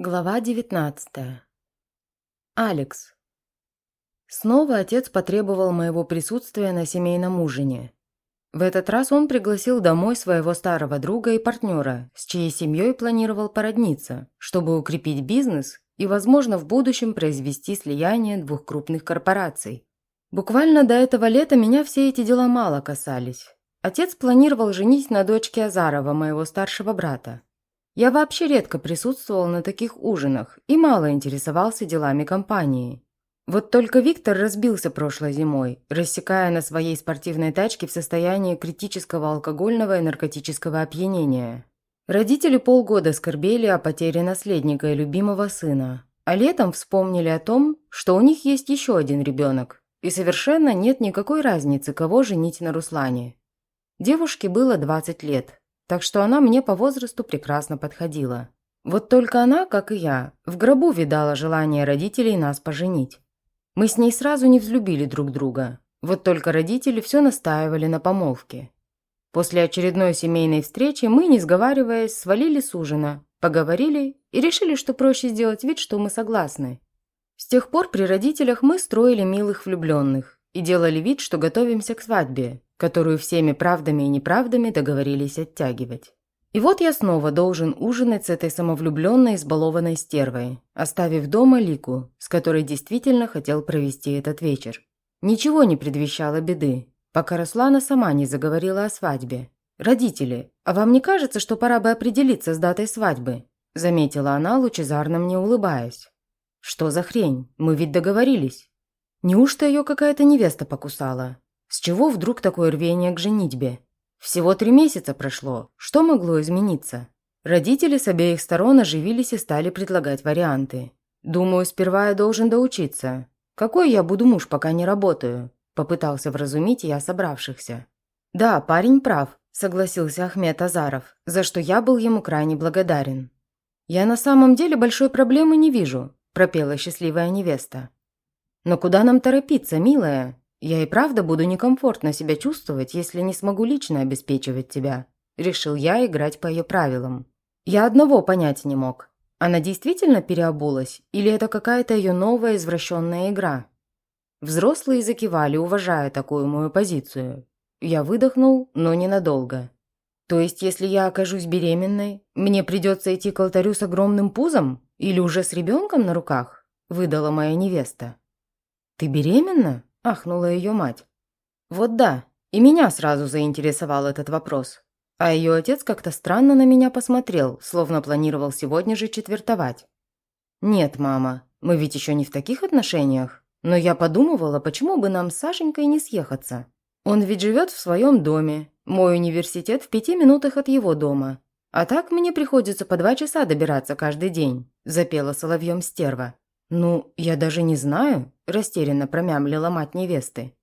Глава 19. Алекс. Снова отец потребовал моего присутствия на семейном ужине. В этот раз он пригласил домой своего старого друга и партнера, с чьей семьей планировал породниться, чтобы укрепить бизнес и, возможно, в будущем произвести слияние двух крупных корпораций. Буквально до этого лета меня все эти дела мало касались. Отец планировал женить на дочке Азарова, моего старшего брата. Я вообще редко присутствовал на таких ужинах и мало интересовался делами компании. Вот только Виктор разбился прошлой зимой, рассекая на своей спортивной тачке в состоянии критического алкогольного и наркотического опьянения. Родители полгода скорбели о потере наследника и любимого сына, а летом вспомнили о том, что у них есть еще один ребенок, и совершенно нет никакой разницы, кого женить на Руслане. Девушке было 20 лет, так что она мне по возрасту прекрасно подходила. Вот только она, как и я, в гробу видала желание родителей нас поженить. Мы с ней сразу не взлюбили друг друга. Вот только родители все настаивали на помолвке. После очередной семейной встречи мы, не сговариваясь, свалили с ужина, поговорили и решили, что проще сделать вид, что мы согласны. С тех пор при родителях мы строили милых влюбленных и делали вид, что готовимся к свадьбе, которую всеми правдами и неправдами договорились оттягивать. И вот я снова должен ужинать с этой самовлюбленной избалованной стервой, оставив дома Лику, с которой действительно хотел провести этот вечер. Ничего не предвещало беды, пока Руслана сама не заговорила о свадьбе. «Родители, а вам не кажется, что пора бы определиться с датой свадьбы?» заметила она, лучезарно мне улыбаясь. «Что за хрень? Мы ведь договорились. Неужто ее какая-то невеста покусала? С чего вдруг такое рвение к женитьбе? Всего три месяца прошло. Что могло измениться? Родители с обеих сторон оживились и стали предлагать варианты. «Думаю, сперва я должен доучиться. Какой я буду муж, пока не работаю?» Попытался вразумить я собравшихся. «Да, парень прав», – согласился Ахмед Азаров, за что я был ему крайне благодарен. «Я на самом деле большой проблемы не вижу», – пропела счастливая невеста. «Но куда нам торопиться, милая? «Я и правда буду некомфортно себя чувствовать, если не смогу лично обеспечивать тебя», – решил я играть по ее правилам. Я одного понять не мог. Она действительно переобулась, или это какая-то ее новая извращенная игра? Взрослые закивали, уважая такую мою позицию. Я выдохнул, но ненадолго. То есть, если я окажусь беременной, мне придется идти к алтарю с огромным пузом? Или уже с ребенком на руках? Выдала моя невеста. «Ты беременна?» – ахнула ее мать. «Вот да, и меня сразу заинтересовал этот вопрос. А ее отец как-то странно на меня посмотрел, словно планировал сегодня же четвертовать. «Нет, мама, мы ведь еще не в таких отношениях. Но я подумывала, почему бы нам с Сашенькой не съехаться. Он ведь живет в своем доме. Мой университет в пяти минутах от его дома. А так мне приходится по два часа добираться каждый день», – запела соловьем стерва. «Ну, я даже не знаю», – растерянно промямлила мать невесты.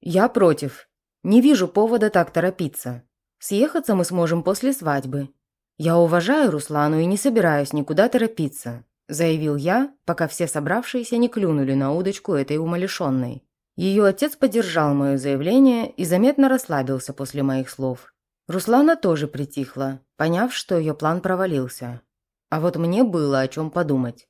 «Я против. Не вижу повода так торопиться. Съехаться мы сможем после свадьбы. Я уважаю Руслану и не собираюсь никуда торопиться», – заявил я, пока все собравшиеся не клюнули на удочку этой умалишенной. Ее отец поддержал мое заявление и заметно расслабился после моих слов. Руслана тоже притихла, поняв, что ее план провалился. А вот мне было о чем подумать.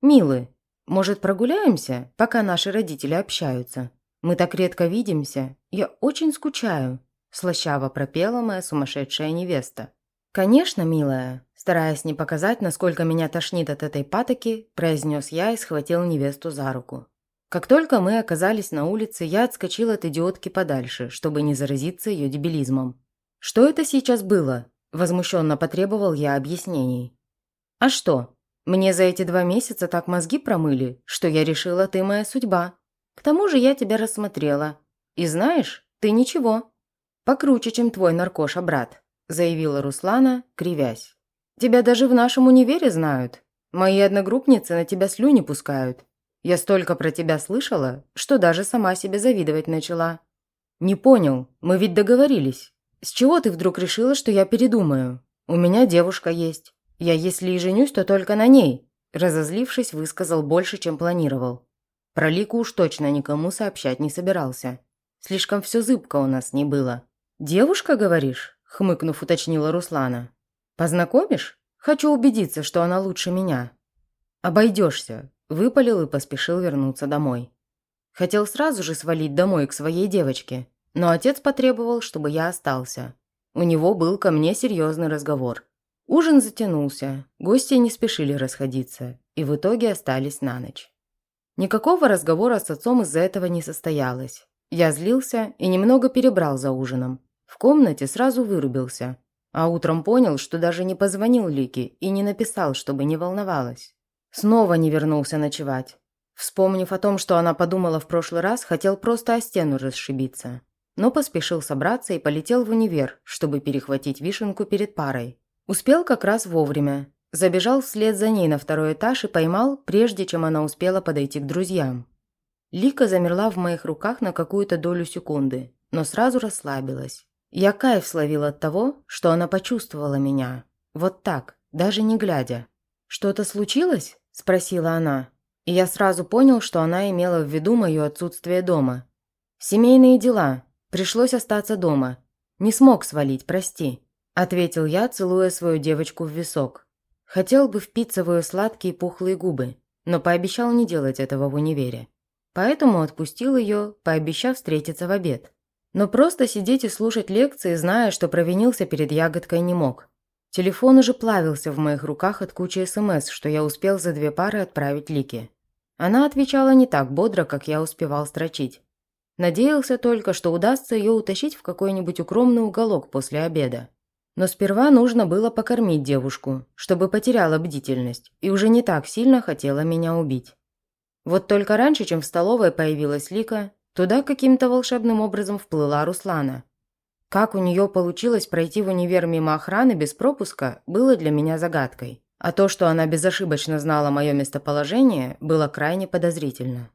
«Милый, может, прогуляемся, пока наши родители общаются? Мы так редко видимся. Я очень скучаю», – слащаво пропела моя сумасшедшая невеста. «Конечно, милая», – стараясь не показать, насколько меня тошнит от этой патоки, произнес я и схватил невесту за руку. Как только мы оказались на улице, я отскочил от идиотки подальше, чтобы не заразиться ее дебилизмом. «Что это сейчас было?» – возмущенно потребовал я объяснений. «А что?» Мне за эти два месяца так мозги промыли, что я решила, ты моя судьба. К тому же я тебя рассмотрела. И знаешь, ты ничего. Покруче, чем твой наркоша-брат», – заявила Руслана, кривясь. «Тебя даже в нашем универе знают. Мои одногруппницы на тебя слюни пускают. Я столько про тебя слышала, что даже сама себе завидовать начала». «Не понял, мы ведь договорились. С чего ты вдруг решила, что я передумаю? У меня девушка есть. Я, если и женюсь, то только на ней», – разозлившись, высказал больше, чем планировал. Про Лику уж точно никому сообщать не собирался. Слишком все зыбко у нас не было. «Девушка, говоришь?» – хмыкнув, уточнила Руслана. «Познакомишь? Хочу убедиться, что она лучше меня». «Обойдешься», – выпалил и поспешил вернуться домой. Хотел сразу же свалить домой к своей девочке, но отец потребовал, чтобы я остался. У него был ко мне серьезный разговор. Ужин затянулся, гости не спешили расходиться и в итоге остались на ночь. Никакого разговора с отцом из-за этого не состоялось. Я злился и немного перебрал за ужином. В комнате сразу вырубился, а утром понял, что даже не позвонил Лике и не написал, чтобы не волновалась. Снова не вернулся ночевать. Вспомнив о том, что она подумала в прошлый раз, хотел просто о стену расшибиться. Но поспешил собраться и полетел в универ, чтобы перехватить вишенку перед парой. Успел как раз вовремя. Забежал вслед за ней на второй этаж и поймал, прежде чем она успела подойти к друзьям. Лика замерла в моих руках на какую-то долю секунды, но сразу расслабилась. Я кайф словил от того, что она почувствовала меня. Вот так, даже не глядя. «Что-то случилось?» – спросила она. И я сразу понял, что она имела в виду мое отсутствие дома. «Семейные дела. Пришлось остаться дома. Не смог свалить, прости», – ответил я, целуя свою девочку в висок. Хотел бы впиться в ее сладкие пухлые губы, но пообещал не делать этого в универе. Поэтому отпустил ее, пообещав встретиться в обед. Но просто сидеть и слушать лекции, зная, что провинился перед ягодкой, не мог. Телефон уже плавился в моих руках от кучи СМС, что я успел за две пары отправить Лике. Она отвечала не так бодро, как я успевал строчить. Надеялся только, что удастся ее утащить в какой-нибудь укромный уголок после обеда. Но сперва нужно было покормить девушку, чтобы потеряла бдительность и уже не так сильно хотела меня убить. Вот только раньше, чем в столовой появилась Лика, туда каким-то волшебным образом вплыла Руслана – как у нее получилось пройти в универ мимо охраны без пропуска, было для меня загадкой. А то, что она безошибочно знала мое местоположение, было крайне подозрительно.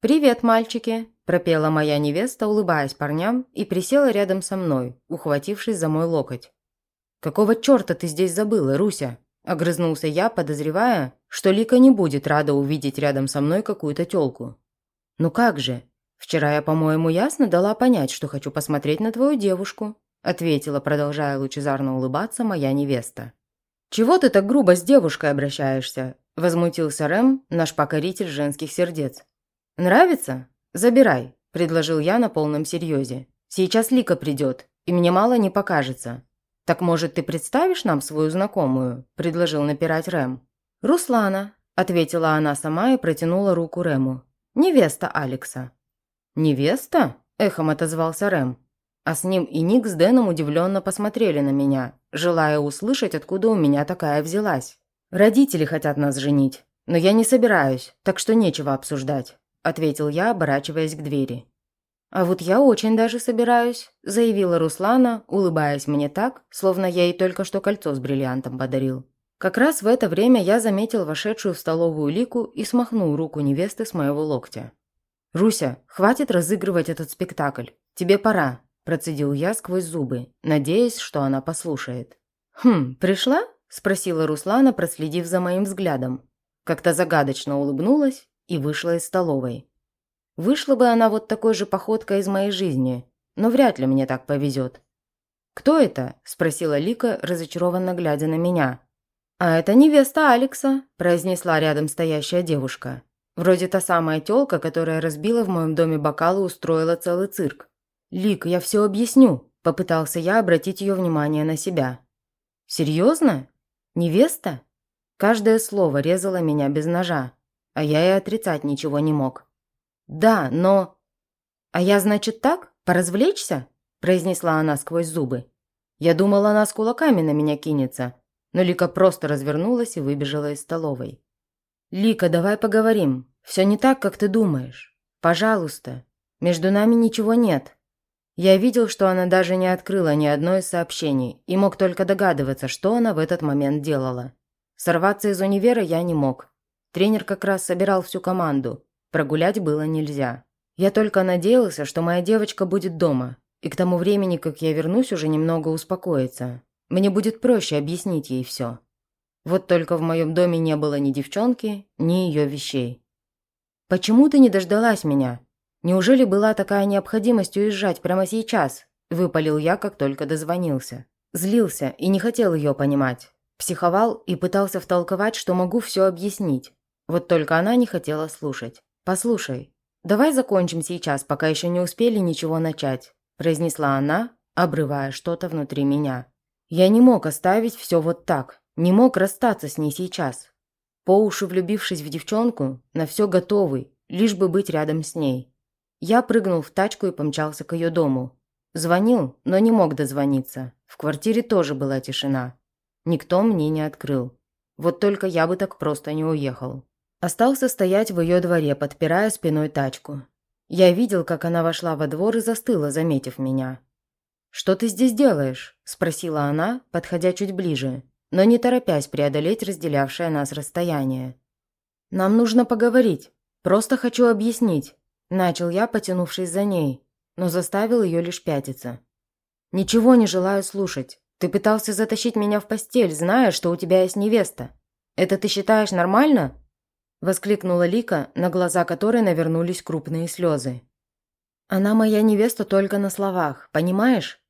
«Привет, мальчики!» – пропела моя невеста, улыбаясь парням, и присела рядом со мной, ухватившись за мой локоть. «Какого черта ты здесь забыла, Руся?» – огрызнулся я, подозревая, что Лика не будет рада увидеть рядом со мной какую-то тёлку. «Ну как же? «Вчера я, по-моему, ясно дала понять, что хочу посмотреть на твою девушку», ответила, продолжая лучезарно улыбаться, моя невеста. «Чего ты так грубо с девушкой обращаешься?» возмутился Рэм, наш покоритель женских сердец. «Нравится? Забирай», – предложил я на полном серьезе. «Сейчас Лика придет, и мне мало не покажется». «Так, может, ты представишь нам свою знакомую?» – предложил напирать Рэм. «Руслана», – ответила она сама и протянула руку Рэму. «Невеста Алекса». «Невеста?» – эхом отозвался Рэм. А с ним и Ник с Дэном удивленно посмотрели на меня, желая услышать, откуда у меня такая взялась. «Родители хотят нас женить, но я не собираюсь, так что нечего обсуждать», – ответил я, оборачиваясь к двери. «А вот я очень даже собираюсь», – заявила Руслана, улыбаясь мне так, словно я ей только что кольцо с бриллиантом подарил. Как раз в это время я заметил вошедшую в столовую Лику и смахнул руку невесты с моего локтя. «Руся, хватит разыгрывать этот спектакль. Тебе пора», – процедил я сквозь зубы, надеясь, что она послушает. «Хм, пришла?» – спросила Руслана, проследив за моим взглядом. Как-то загадочно улыбнулась и вышла из столовой. Вышла бы она вот такой же походкой из моей жизни, но вряд ли мне так повезет. «Кто это?» – спросила Лика, разочарованно глядя на меня. «А это невеста Алекса», – произнесла рядом стоящая девушка. Вроде та самая тёлка, которая разбила в моем доме бокалы и устроила целый цирк. «Лик, я все объясню», – попытался я обратить ее внимание на себя. «Серьезно? Невеста?» Каждое слово резало меня без ножа, а я и отрицать ничего не мог. «Да, но...» «А я, значит, так? Поразвлечься?» – произнесла она сквозь зубы. Я думала, она с кулаками на меня кинется, но Лика просто развернулась и выбежала из столовой. «Лика, давай поговорим. Все не так, как ты думаешь. Пожалуйста. Между нами ничего нет». Я видел, что она даже не открыла ни одно из сообщений и мог только догадываться, что она в этот момент делала. Сорваться из универа я не мог. Тренер как раз собирал всю команду. Прогулять было нельзя. Я только надеялся, что моя девочка будет дома, и к тому времени, как я вернусь, уже немного успокоится. Мне будет проще объяснить ей все. Вот только в моем доме не было ни девчонки, ни ее вещей. «Почему ты не дождалась меня? Неужели была такая необходимость уезжать прямо сейчас?» – выпалил я, как только дозвонился. Злился и не хотел ее понимать. Психовал и пытался втолковать, что могу все объяснить. Вот только она не хотела слушать. «Послушай, давай закончим сейчас, пока еще не успели ничего начать», произнесла она, обрывая что-то внутри меня. Я не мог оставить все вот так, не мог расстаться с ней сейчас. По уши влюбившись в девчонку, на все готовый, лишь бы быть рядом с ней. Я прыгнул в тачку и помчался к ее дому. Звонил, но не мог дозвониться. В квартире тоже была тишина. Никто мне не открыл. Вот только я бы так просто не уехал. Остался стоять в ее дворе, подпирая спиной тачку. Я видел, как она вошла во двор и застыла, заметив меня. «Что ты здесь делаешь?» – спросила она, подходя чуть ближе, но не торопясь преодолеть разделявшее нас расстояние. «Нам нужно поговорить. Просто хочу объяснить», – начал я, потянувшись за ней, но заставил ее лишь пятиться. «Ничего не желаю слушать. Ты пытался затащить меня в постель, зная, что у тебя есть невеста. Это ты считаешь нормально?» Воскликнула Лика, на глаза которой навернулись крупные слезы. «Она моя невеста только на словах, понимаешь?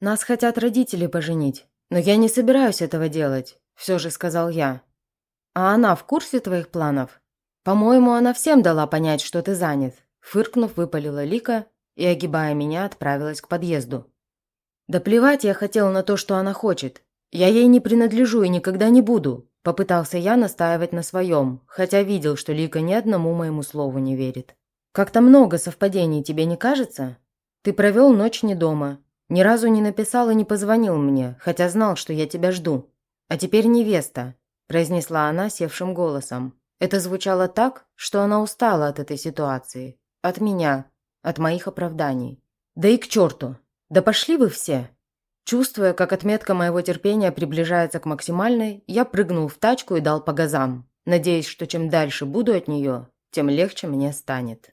Нас хотят родители поженить, но я не собираюсь этого делать», – все же сказал я. «А она в курсе твоих планов? По-моему, она всем дала понять, что ты занят», – фыркнув, выпалила Лика и, огибая меня, отправилась к подъезду. «Да плевать я хотел на то, что она хочет. Я ей не принадлежу и никогда не буду», Попытался я настаивать на своем, хотя видел, что Лика ни одному моему слову не верит. «Как-то много совпадений, тебе не кажется? Ты провел ночь не дома, ни разу не написал и не позвонил мне, хотя знал, что я тебя жду. А теперь невеста», – произнесла она севшим голосом. Это звучало так, что она устала от этой ситуации. От меня, от моих оправданий. «Да и к черту! Да пошли вы все!» Чувствуя, как отметка моего терпения приближается к максимальной, я прыгнул в тачку и дал по газам, надеясь, что чем дальше буду от нее, тем легче мне станет.